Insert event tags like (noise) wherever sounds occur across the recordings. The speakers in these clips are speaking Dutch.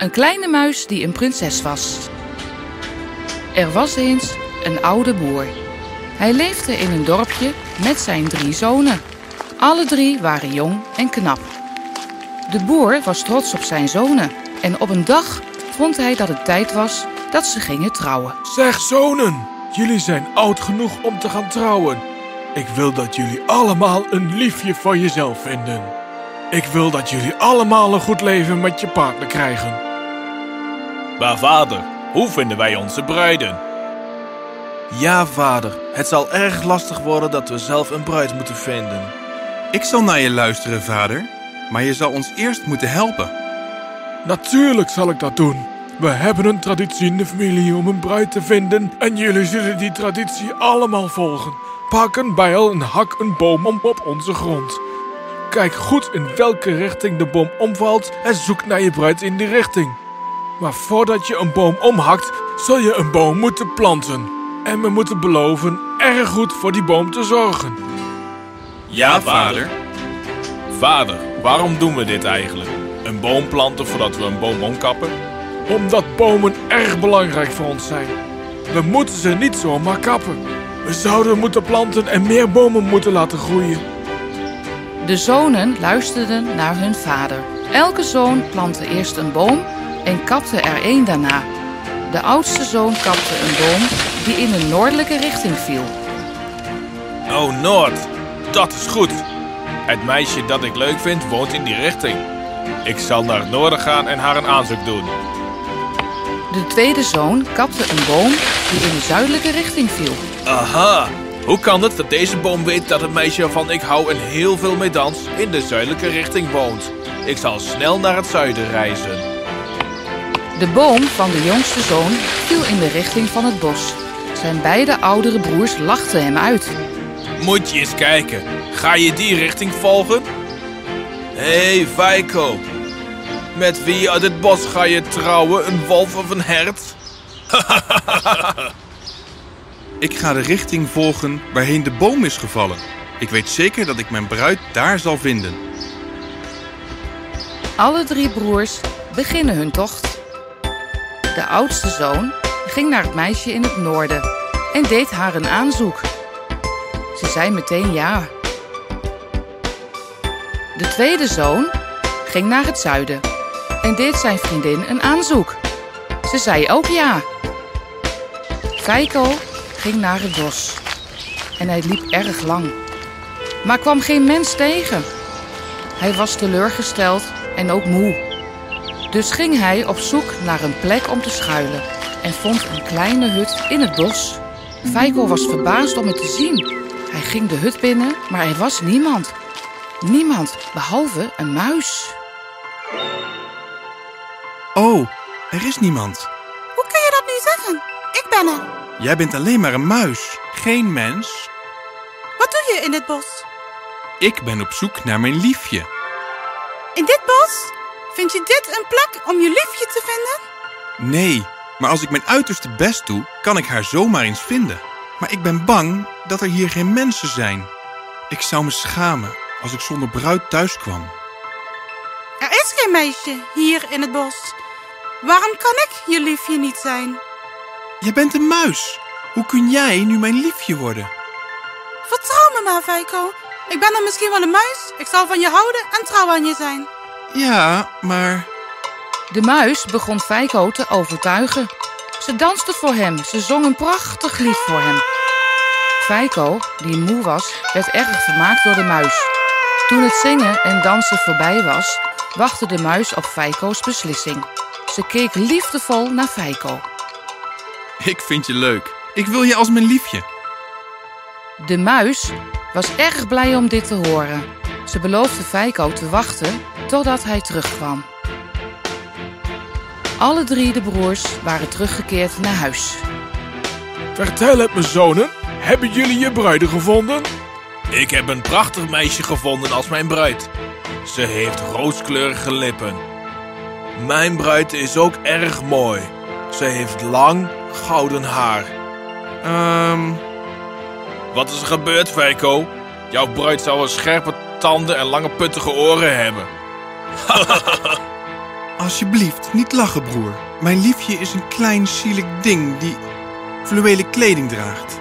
Een kleine muis die een prinses was. Er was eens een oude boer. Hij leefde in een dorpje met zijn drie zonen. Alle drie waren jong en knap. De boer was trots op zijn zonen en op een dag vond hij dat het tijd was dat ze gingen trouwen. Zeg zonen, jullie zijn oud genoeg om te gaan trouwen. Ik wil dat jullie allemaal een liefje voor jezelf vinden. Ik wil dat jullie allemaal een goed leven met je partner krijgen. Maar vader, hoe vinden wij onze bruiden? Ja, vader. Het zal erg lastig worden dat we zelf een bruid moeten vinden. Ik zal naar je luisteren, vader. Maar je zal ons eerst moeten helpen. Natuurlijk zal ik dat doen. We hebben een traditie in de familie om een bruid te vinden en jullie zullen die traditie allemaal volgen. Pak een bijl en hak een boom om op onze grond. Kijk goed in welke richting de boom omvalt en zoek naar je bruid in die richting. Maar voordat je een boom omhakt, zul je een boom moeten planten. En we moeten beloven erg goed voor die boom te zorgen. Ja, vader. Vader, waarom doen we dit eigenlijk? Een boom planten voordat we een boom omkappen? Omdat bomen erg belangrijk voor ons zijn. We moeten ze niet zomaar kappen. We zouden moeten planten en meer bomen moeten laten groeien. De zonen luisterden naar hun vader. Elke zoon plantte eerst een boom en kapte er één daarna. De oudste zoon kapte een boom die in een noordelijke richting viel. Oh, Noord. Dat is goed. Het meisje dat ik leuk vind woont in die richting. Ik zal naar het noorden gaan en haar een aanzoek doen. De tweede zoon kapte een boom die in de zuidelijke richting viel. Aha. Hoe kan het dat deze boom weet dat het meisje waarvan ik hou en heel veel mee dans in de zuidelijke richting woont? Ik zal snel naar het zuiden reizen. De boom van de jongste zoon viel in de richting van het bos. Zijn beide oudere broers lachten hem uit. Moet je eens kijken. Ga je die richting volgen? Hé, hey, Feiko. Met wie uit het bos ga je trouwen? Een wolf of een hert? (laughs) Ik ga de richting volgen waarheen de boom is gevallen. Ik weet zeker dat ik mijn bruid daar zal vinden. Alle drie broers beginnen hun tocht. De oudste zoon ging naar het meisje in het noorden en deed haar een aanzoek. Ze zei meteen ja. De tweede zoon ging naar het zuiden en deed zijn vriendin een aanzoek. Ze zei ook ja. Feiko ging naar het bos en hij liep erg lang, maar kwam geen mens tegen. Hij was teleurgesteld en ook moe. Dus ging hij op zoek naar een plek om te schuilen en vond een kleine hut in het bos. Feiko was verbaasd om het te zien. Hij ging de hut binnen, maar er was niemand. Niemand, behalve een muis. Oh, er is niemand. Hoe kun je dat nu zeggen? Ik ben er. Jij bent alleen maar een muis, geen mens. Wat doe je in dit bos? Ik ben op zoek naar mijn liefje. In dit bos? Vind je dit een plek om je liefje te vinden? Nee, maar als ik mijn uiterste best doe, kan ik haar zomaar eens vinden. Maar ik ben bang dat er hier geen mensen zijn. Ik zou me schamen als ik zonder bruid thuis kwam. Er is geen meisje hier in het bos. Waarom kan ik je liefje niet zijn? Je bent een muis. Hoe kun jij nu mijn liefje worden? Vertrouw me maar, Feiko. Ik ben dan misschien wel een muis. Ik zal van je houden en trouw aan je zijn. Ja, maar De muis begon Feiko te overtuigen. Ze danste voor hem, ze zong een prachtig lied voor hem. Feiko, die moe was, werd erg vermaakt door de muis. Toen het zingen en dansen voorbij was, wachtte de muis op Feiko's beslissing. Ze keek liefdevol naar Feiko. ik vind je leuk. Ik wil je als mijn liefje. De muis was erg blij om dit te horen. Ze beloofde Feiko te wachten totdat hij terugkwam. Alle drie de broers waren teruggekeerd naar huis. Vertel het me, zonen. Hebben jullie je bruiden gevonden? Ik heb een prachtig meisje gevonden als mijn bruid. Ze heeft rooskleurige lippen. Mijn bruid is ook erg mooi. Ze heeft lang gouden haar. Ehm, Wat is er gebeurd, Feiko? Jouw bruid zou wel scherpe tanden en lange puttige oren hebben. (laughs) Alsjeblieft, niet lachen, broer. Mijn liefje is een klein, zielig ding die fluwelen kleding draagt.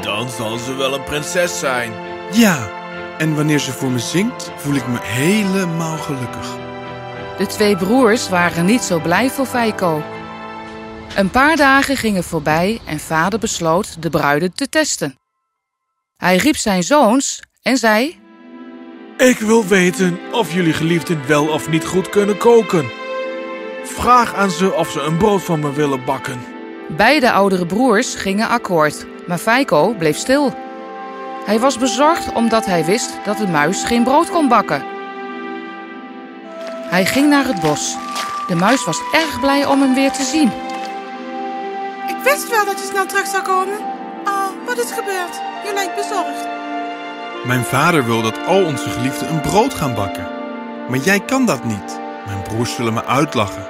Dan zal ze wel een prinses zijn. Ja, en wanneer ze voor me zingt, voel ik me helemaal gelukkig. De twee broers waren niet zo blij voor Feiko. Een paar dagen gingen voorbij en vader besloot de bruiden te testen. Hij riep zijn zoons en zei: Ik wil weten of jullie geliefden wel of niet goed kunnen koken. Vraag aan ze of ze een brood van me willen bakken. Beide oudere broers gingen akkoord, maar Feiko bleef stil. Hij was bezorgd omdat hij wist dat de muis geen brood kon bakken. Hij ging naar het bos. De muis was erg blij om hem weer te zien. Ik wist wel dat je snel terug zou komen. Oh, wat is gebeurd? Je lijkt bezorgd. Mijn vader wil dat al onze geliefden een brood gaan bakken. Maar jij kan dat niet. Mijn broers zullen me uitlachen.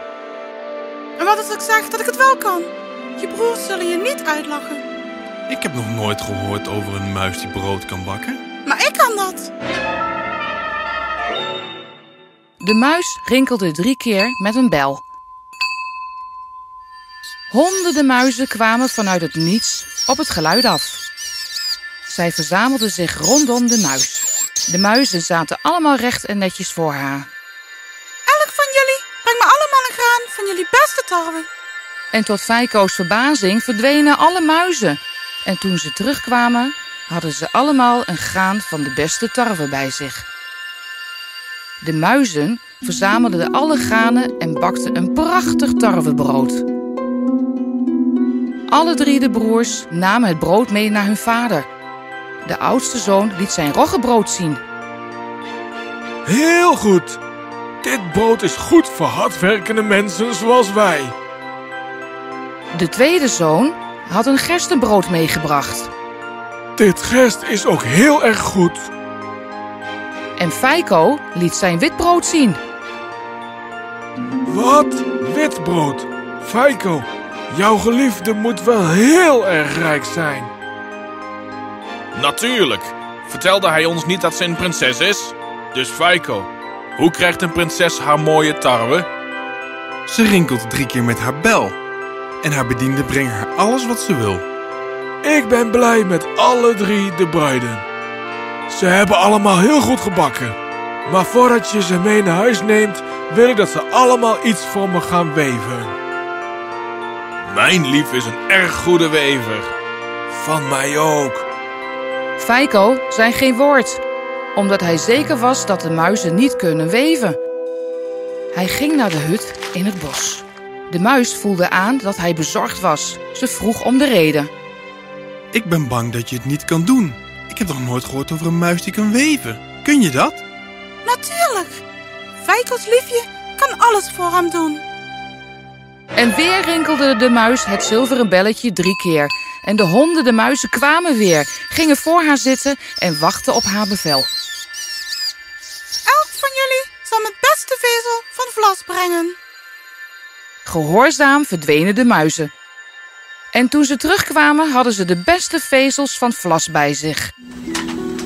En wat als ik zeg dat ik het wel kan? Je broers zullen je niet uitlachen. Ik heb nog nooit gehoord over een muis die brood kan bakken. Maar ik kan dat. De muis rinkelde drie keer met een bel. Honderden muizen kwamen vanuit het niets op het geluid af. Zij verzamelden zich rondom de muis. De muizen zaten allemaal recht en netjes voor haar. Elk van jullie brengt me allemaal een graan van jullie beste tarwe. En tot Feiko's verbazing verdwenen alle muizen. En toen ze terugkwamen, hadden ze allemaal een graan van de beste tarwe bij zich. De muizen verzamelden alle granen en bakten een prachtig tarwebrood. Alle drie de broers namen het brood mee naar hun vader. De oudste zoon liet zijn roggebrood zien. Heel goed. Dit brood is goed voor hardwerkende mensen zoals wij. De tweede zoon had een gerstenbrood meegebracht. Dit gerst is ook heel erg goed. En Feiko liet zijn witbrood zien. Wat? Witbrood. Feiko, jouw geliefde moet wel heel erg rijk zijn. Natuurlijk. Vertelde hij ons niet dat ze een prinses is? Dus Feiko, hoe krijgt een prinses haar mooie tarwe? Ze rinkelt drie keer met haar bel. En haar bedienden brengen haar alles wat ze wil. Ik ben blij met alle drie de bruiden. Ze hebben allemaal heel goed gebakken. Maar voordat je ze mee naar huis neemt, wil ik dat ze allemaal iets voor me gaan weven. Mijn lief is een erg goede wever. Van mij ook. Feiko zei geen woord, omdat hij zeker was dat de muizen niet kunnen weven. Hij ging naar de hut in het bos. De muis voelde aan dat hij bezorgd was. Ze vroeg om de reden. Ik ben bang dat je het niet kan doen. Ik heb nog nooit gehoord over een muis die kan weven. Kun je dat? Natuurlijk. Feiko's liefje kan alles voor hem doen. En weer rinkelde de muis het zilveren belletje drie keer. En de honderden muizen kwamen weer, gingen voor haar zitten en wachten op haar bevel. Elk van jullie zal mijn beste vezel van vlas brengen. Gehoorzaam verdwenen de muizen. En toen ze terugkwamen hadden ze de beste vezels van vlas bij zich.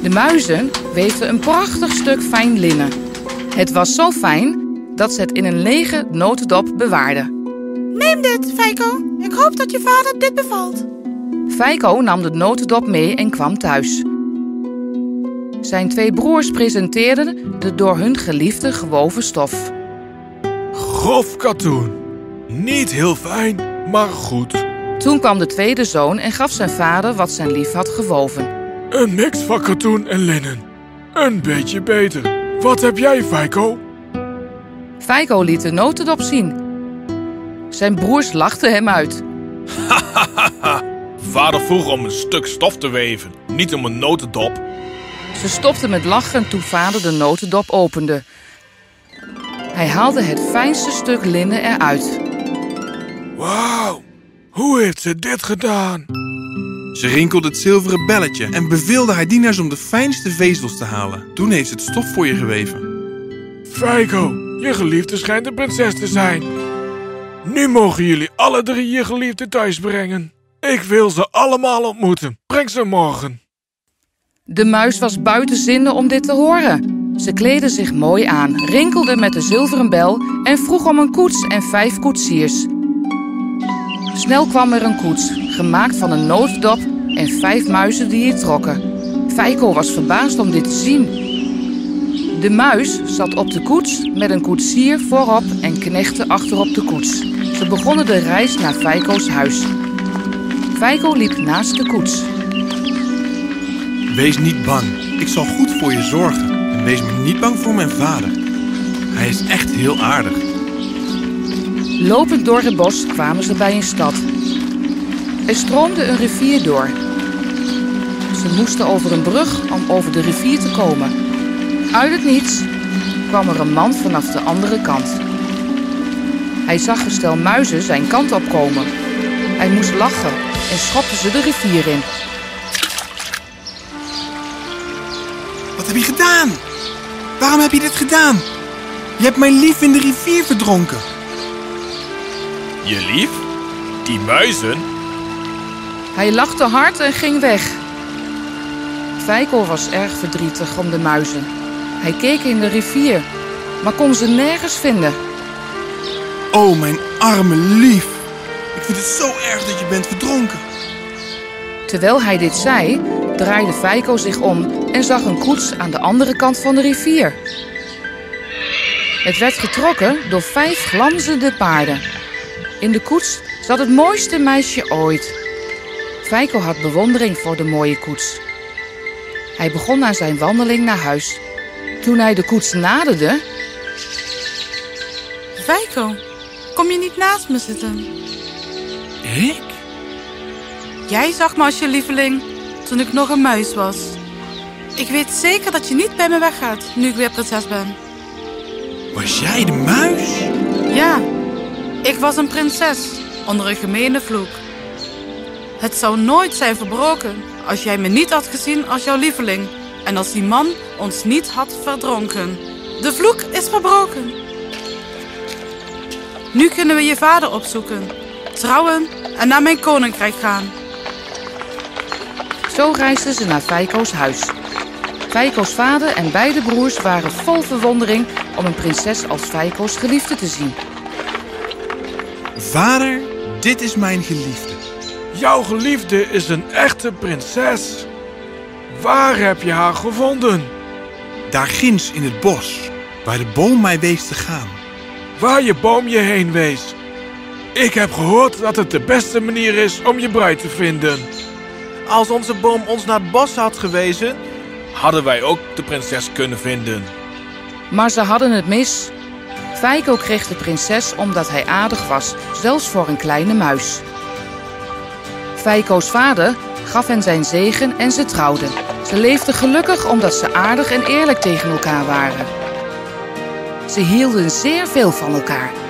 De muizen weefden een prachtig stuk fijn linnen. Het was zo fijn dat ze het in een lege notendop bewaarden. Neem dit, Feiko. Ik hoop dat je vader dit bevalt. Feiko nam de notendop mee en kwam thuis. Zijn twee broers presenteerden de door hun geliefde gewoven stof. Grof katoen. Niet heel fijn, maar goed. Toen kwam de tweede zoon en gaf zijn vader wat zijn lief had gewoven. Een mix van katoen en linnen. Een beetje beter. Wat heb jij, Feiko? Feiko liet de notendop zien. Zijn broers lachten hem uit. (laughs) Vader vroeg om een stuk stof te weven, niet om een notendop. Ze stopten met lachen toen vader de notendop opende. Hij haalde het fijnste stuk linnen eruit. Wauw, hoe heeft ze dit gedaan? Ze rinkelde het zilveren belletje en beveelde haar dienaars om de fijnste vezels te halen. Toen heeft ze het stof voor je geweven. Feiko, je geliefde schijnt een prinses te zijn. Nu mogen jullie alle drie je geliefde thuis brengen. Ik wil ze allemaal ontmoeten. Breng ze morgen. De muis was buiten zinnen om dit te horen. Ze kleedde zich mooi aan, rinkelde met de zilveren bel en vroeg om een koets en vijf koetsiers. Snel kwam er een koets, gemaakt van een nooddop en vijf muizen die hier trokken. Feiko was verbaasd om dit te zien. De muis zat op de koets met een koetsier voorop en knechten achterop de koets. Ze begonnen de reis naar Feiko's huis. Feiko liep naast de koets. Wees niet bang. Ik zal goed voor je zorgen. En wees me niet bang voor mijn vader. Hij is echt heel aardig. Lopend door het bos kwamen ze bij een stad. Er stroomde een rivier door. Ze moesten over een brug om over de rivier te komen. Uit het niets kwam er een man vanaf de andere kant. Hij zag een stel muizen zijn kant op komen. Hij moest lachen en schopte ze de rivier in. Wat heb je gedaan? Waarom heb je dit gedaan? Je hebt mijn lief in de rivier verdronken. Je lief? Die muizen? Hij lachte hard en ging weg. Feiko was erg verdrietig om de muizen. Hij keek in de rivier, maar kon ze nergens vinden. Oh, mijn arme lief. Vind het zo erg dat je bent verdronken. Terwijl hij dit zei, draaide Feiko zich om en zag een koets aan de andere kant van de rivier. Het werd getrokken door vijf glanzende paarden. In de koets zat het mooiste meisje ooit. Feiko had bewondering voor de mooie koets. Hij begon aan zijn wandeling naar huis. Toen hij de koets naderde, Feiko, kom je niet naast me zitten? Ik? Jij zag me als je lieveling toen ik nog een muis was. Ik weet zeker dat je niet bij me weggaat nu ik weer prinses ben. Was jij de muis? Ja, ik was een prinses onder een gemene vloek. Het zou nooit zijn verbroken als jij me niet had gezien als jouw lieveling en als die man ons niet had verdronken. De vloek is verbroken. Nu kunnen we je vader opzoeken, trouwen en naar mijn koninkrijk gaan. zo reisden ze naar Feiko's huis. Feiko's vader en beide broers waren vol verwondering om een prinses als Feiko's geliefde te zien. Vader, dit is mijn geliefde. Jouw geliefde is een echte prinses. Waar heb je haar gevonden? Daar ginds in het bos, waar de boom mij wees te gaan. Waar je boom je heen wees. Ik heb gehoord dat het de beste manier is om je bruid te vinden. Als onze boom ons naar het bos had gewezen, hadden wij ook de prinses kunnen vinden. Maar ze hadden het mis. Feiko kreeg de prinses omdat hij aardig was, zelfs voor een kleine muis. Feiko's vader gaf hen zijn zegen en ze trouwden. Ze leefden gelukkig omdat ze aardig en eerlijk tegen elkaar waren. Ze hielden zeer veel van elkaar